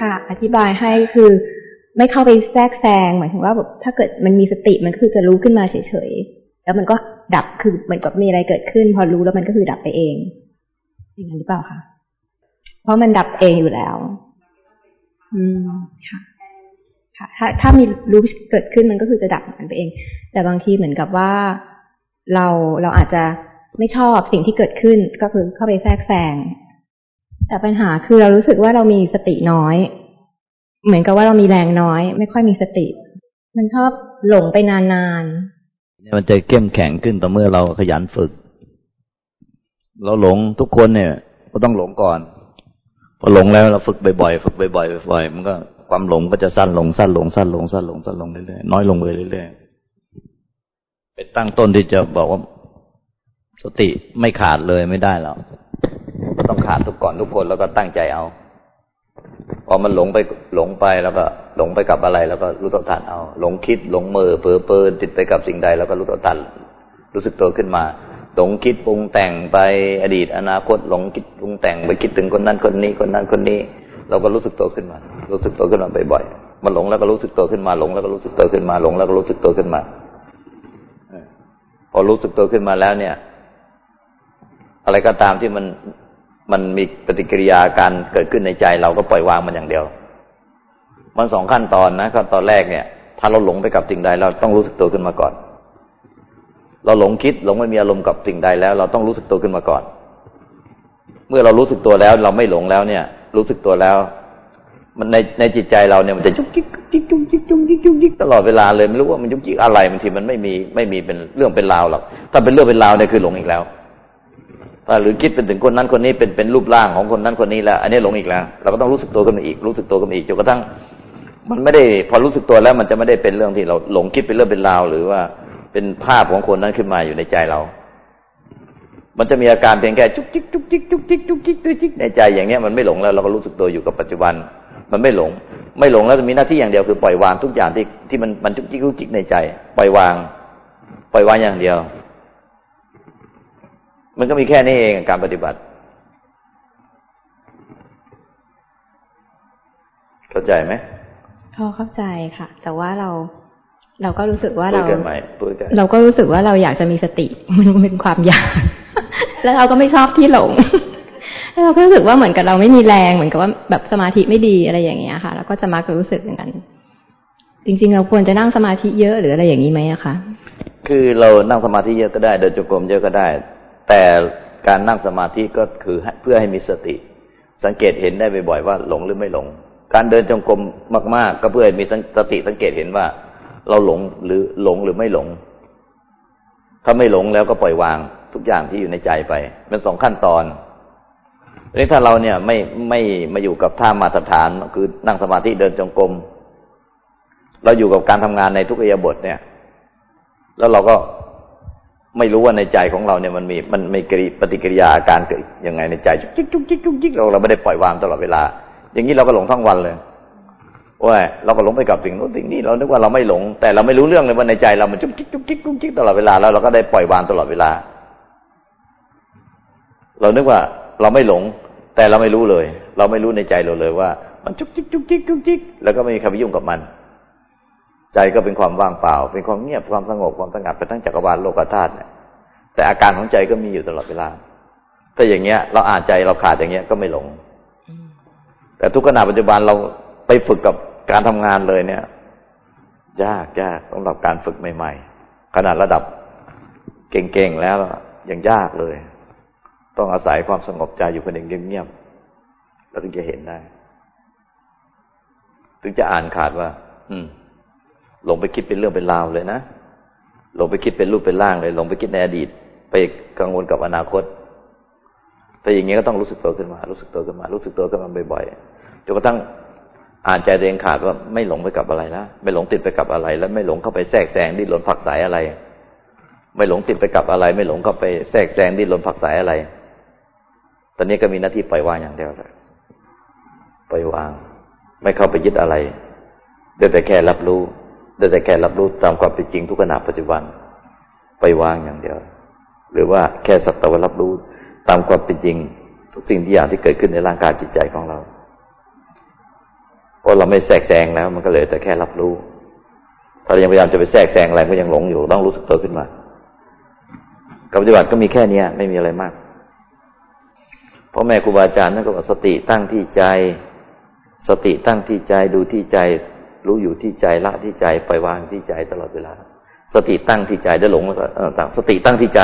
ค่ะ อธิบายให้คือ ไม่เข้าไปแทรกแซงหมายถึงว่าแบบถ้าเกิดมันมีสติมันคือจะรู้ขึ้นมาเฉยๆแล้วมันก็ดับคือเหมือนกับมีอะไรเกิดขึ้น พอรู้แล้วมันก็คือดับไปเองอย่างนั้นหรือเปล่าคะเพราะมันดับเองอยู่แล้ว อืมค่ะค่ะถ้าถ้ามีรู้เกิดขึ้นมันก็คือจะดับมันไปเอง แต่บางทีเหมือนกับว่าเราเราอาจจะไม่ชอบสิ่งที่เกิดขึ้นก็คือเข้าไปแทรกแซง แต่ปัญหาคือเรารู้สึกว่าเรามีสติน้อย เหมือนกับว่าเรามีแรงน้อย ไม่ค่อยมีสติ มันชอบหลงไปนานๆมันจะเข้มแข็งขึ้นต่อเมื่อเราขยันฝึก เราหลงทุกคนเนี่ย ก็ต้องหลงก่อน พอหลงแล้วเราฝึกบ่อยๆฝึกบ่อยๆบ่อยๆมันก็ความหลงก็จะสั้นลงสั้นลงสั้นลงสั้นลงสั้นลงเรื่อยๆน้อยลงเลยเรื่อยๆเป็นตั้งต้นที่จะบอกว่าสติไม่ขาดเลยไม่ได้แล้ว ต้องขาดทุกก่อนทุกคนแล้วก็ตั้งใจเอา พอมันหลงไปหลงไปแล้วก็หลงไปกับอะไร แล้วก็รู้ตัวทันเอา หลงคิดหลงมือเผลอเปินติดไปกับสิ่งใด แล้วก็รู้ตัวทันรู้สึกตัวขึ้นมา หลงคิดปรุงแต่งไปอดีต อนาคต หลงคิดปรุงแต่งไปคิดถึงคนนั้นคนนี้คนนั้นคนนี้ เราก็รู้สึกตัวขึ้นมา รู้สึกตัวขึ้นมาบ่อยๆมันหลงแล้วก็รู้สึกตัวขึ้นมาหลงแล้วก็รู้สึกตัวขึ้นมาหลงแล้วก็รู้สึกตัวขึ้นมาพอรู้สึกตัวขึ้นมาแล้วเนี่ย อะไรก็ตามที่มัน มันมีปฏิกิริยาการเกิดขึ้นในใจเราก็ปล่อยวางมันอย่างเดียว มันสองขั้นตอนนะขั้นตอนแรกเนี่ย ถ้าเราหลงไปกับสิ่งใดเราต้องรู้สึกตัวขึ้นมาก่อน เราหลงคิดหลงไม่มีอารมณ์กับสิ่งใดแล้ว เราต้องรู้สึกตัวขึ้นมาก่อน เมื่อเรารู้สึกตัวแล้ว เราไม่หลงแล้วเนี่ย รู้สึกตัวแล้ว มันในในจิตใจเราเนี่ยมันจะจุกจิกจุกจิกจุกจิกจุกจิกจุกจิกตลอดเวลาเลยไม่รู้ว่ามันจุกจิกอะไรบางทีมันไม่มีไม่มีเป็นเรื่องเป็นราวหรอกถ้าเป็นเรื่องเป็นราวเนี่ยคือหลงอีกแล้ว หรือคิดเป็นถึงคนนั้นคนนี้เป็นเป็นรูปร่างของคนนั้นคนนี้แล้ว อันนี้หลงอีกแล้ว เราก็ต้องรู้สึกตัวกันอีก รู้สึกตัวกันอีกจนกระทั่ง มันไม่ได้พอรู้สึกตัวแล้วมันจะไม่ได้เป็นเรื่องที่เราหลงคิดเป็นเรื่องเป็นราว หรือว่าเป็นภาพของคนนั้นขึ้นมาอยู่ในใจเรา มันจะมีอาการเพียงแค่จุกจิกจุกจิกจุกจิกจุกจิกจุกจิกในใจอย่างเนี้ยมันไม่หลงแล้วเราก็รู้สึกตัวอยู่กับปัจจุบัน มันไม่หลง ไม่หลงแล้วจะมีหน้าที่อย่างเดียวคือปล่อยวางทุกอย่างที่ที่มันมันจุกจิกจุกจิกในใจ ปล่อยวาง ปล่อยวางอย่างเดียว มันก็มีแค่นี้เองการปฏิบัติ เข้าใจไหมพอเข้าใจค่ะ แต่ว่าเราเราก็รู้สึกว่าเราเราก็รู้สึกว่าเราอยากจะมีสติมันเป็นความอยาก แล้วเราก็ไม่ชอบที่หลงแล้วเราก็รู้สึกว่าเหมือนกับเราไม่มีแรงเหมือนกับว่าแบบสมาธิไม่ดีอะไรอย่างเงี้ยค่ะ แล้วก็จะมักจะรู้สึกอย่างนั้นจริง ๆ เราควรจะนั่งสมาธิเยอะหรืออะไรอย่างนี้ไหมอะคะคือเรานั่งสมาธิเยอะก็ได้เดินจงกรมเยอะก็ได้ แต่การนั่งสมาธิก็คือเพื่อให้มีสติ สังเกตเห็นได้บ่อยๆว่าหลงหรือไม่หลง การเดินจงกรมมาก ๆ ก็เพื่อให้มีสติสังเกตเห็นว่า เราหลงหรือหลงหรือไม่หลง ถ้าไม่หลงแล้วก็ปล่อยวางทุกอย่างที่อยู่ในใจไปเป็นสองขั้นตอนนี่ถ้าเราเนี่ยไม่ไม่มาอยู่กับท่ามาตรฐานคือนั่งสมาธิเดินจงกรมเราอยู่กับการทำงานในทุกอิยาบทเนี่ย แล้วเราก็ ไม่รู้ว่าในใจของเราเนี่ยมันมีมันมีกริปฏิกิริยาอาการเกิดยังไงในใจจุกจิกจุกจิกจุกจิกเราเราไม่ได้ปล่อยวางตลอดเวลา อย่างนี้เราก็หลงทั้งวันเลยโอ้ยเราก็หลงไปกับสิ่งโน้นสิ่งนี้เรานึกว่าเราไม่หลง แต่เราไม่รู้เรื่องเลยว่าในใจเรามันจุกจิกจุกจิกจุกจิกตลอดเวลาแล้วเราก็ได้ปล่อยวางตลอดเวลา เรานึกว่าเราไม่หลง แต่เราไม่รู้เลย เราไม่รู้ในใจเราเลยว่า มันจุกจิกจุกจิกจุกจิกแล้วก็ไม่มีใครไปยุ่งกับมัน ใจก็เป็นความว่างเปล่า เป็นความเงียบความสงบความสงัดเป็นทั้งจักรวาลโลกธาตุเนี่ยแต่อาการของใจก็มีอยู่ตลอดเวลาถ้าอย่างเงี้ย เราอ่านใจเราขาดอย่างเงี้ยก็ไม่หลง แต่ทุกขณะปัจจุบันเราไปฝึกกับการทำงานเลยเนี่ยยากยากสำหรับการฝึกใหม่ ๆ ขนาดระดับเก่งๆแล้วยังยากเลย ต้องอาศัยความสงบใจอยู่คนเองเงียบๆแล้วถึงจะเห็นได้ ถึงจะอ่านขาดว่า อืม ลงไปคิดเป็นเรื่องเป็นราวเลยนะลงไปคิดเป็นรูปเป็นร่างเลยลงไปคิดในอดีต ไปกังวลกับอนาคต แต่อย่างเงี้ยก็ต้องรู้สึกตัวขึ้นมา รู้สึกตัวขึ้นมา รู้สึกตัวขึ้นมาบ่อยๆจนกระทั่งอ่านใจตัวเองขาดว่าไม่หลงไปกับอะไรนะไม่หลงติดไปกับอะไร แล้วไม่หลงเข้าไปแทรกแซงดิ้นรนผักสายอะไร ไม่หลงติดไปกับอะไร ไม่หลงเข้าไปแทรกแซงดิ้นรนผักสายอะไร ตอนนี้ก็มีหน้าที่ปล่อยวางอย่างเดียวเลยปล่อยวาง ไม่เข้าไปยึดอะไรเดินแต่แค่รับรู้ ได้แต่แค่รับรู้ตามความเป็นจริงทุกขณะปัจจุบันไปวางอย่างเดียว หรือว่าแค่สักแต่ว่ารับรู้ตามความเป็นจริง ทุกสิ่งที่อย่างที่เกิดขึ้นในร่างกายจิตใจของเราเพราะเราไม่แทรกแซงแล้วมันก็เลยแต่แค่รับรู้ ถ้าเรายังพยายามจะไปแทรกแซงอะไรก็ยังหลงอยู่ต้องรู้สึกตัวขึ้นมาการปฏิบัติก็มีแค่เนี้ยไม่มีอะไรมากพ่อแม่ครูบาอาจารย์นั่นก็บอกสติตั้งที่ใจ สติตั้งที่ใจดูที่ใจ รู้อยู่ที่ใจละที่ใจปล่อยวางที่ใจตลอดเวลา สติตั้งที่ใจได้หลงแล้วก็ต่างสติตั้งที่ใจ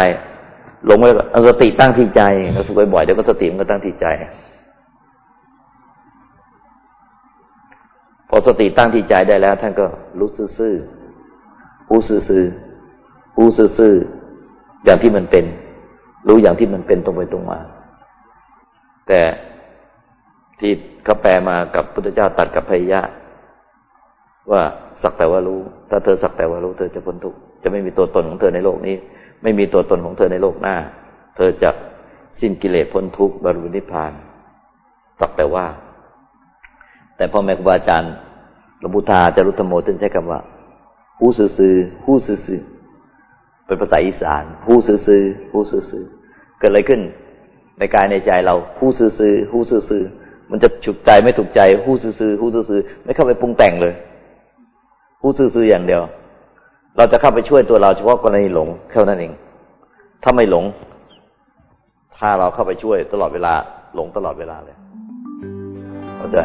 หลงแล้วก็สติตั้งที่ใจเราฝึกบ่อยๆเดี๋ยวก็สติมันก็ตั้งที่ใจ พอสติตั้งที่ใจได้แล้ว ท่านก็รู้ซื่อๆรู้ซื่อๆรู้ซื่อๆอย่างที่มันเป็น รู้อย่างที่มันเป็นตรงไปตรงมา แต่ที่เขาแปลมากับพุทธเจ้าตัดกับพยะ ว่าสักแต่ว่ารู้ ถ้าเธอสักแต่ว่ารู้ เธอจะพ้นทุกข์จะไม่มีตัวตนของเธอในโลกนี้ ไม่มีตัวตนของเธอในโลกหน้า เธอจะสิ้นกิเลสพ้นทุกข์บรรลุนิพพานสักแต่ว่า แต่พ่อแม่ครูบาอาจารย์หลวงปู่ทาจารุธโมท่านใช้คำว่าหูซื่อหูซื่อเป็นภาษาอีสานหูซื่อหูซื่อเกิดอะไรขึ้น ในกายในใจเราหูซื่อหูซื่อมันจะฉุกใจไม่ถูกใจหูซื่อหูซื่อไม่เข้าไปปรุงแต่งเลย ผู้ซื่ออย่างเดียว เราจะเข้าไปช่วยตัวเราเฉพาะกรณีหลงแค่นั้นเอง ถ้าไม่หลง ถ้าเราเข้าไปช่วยตลอดเวลา หลงตลอดเวลาเลย เข้าใจ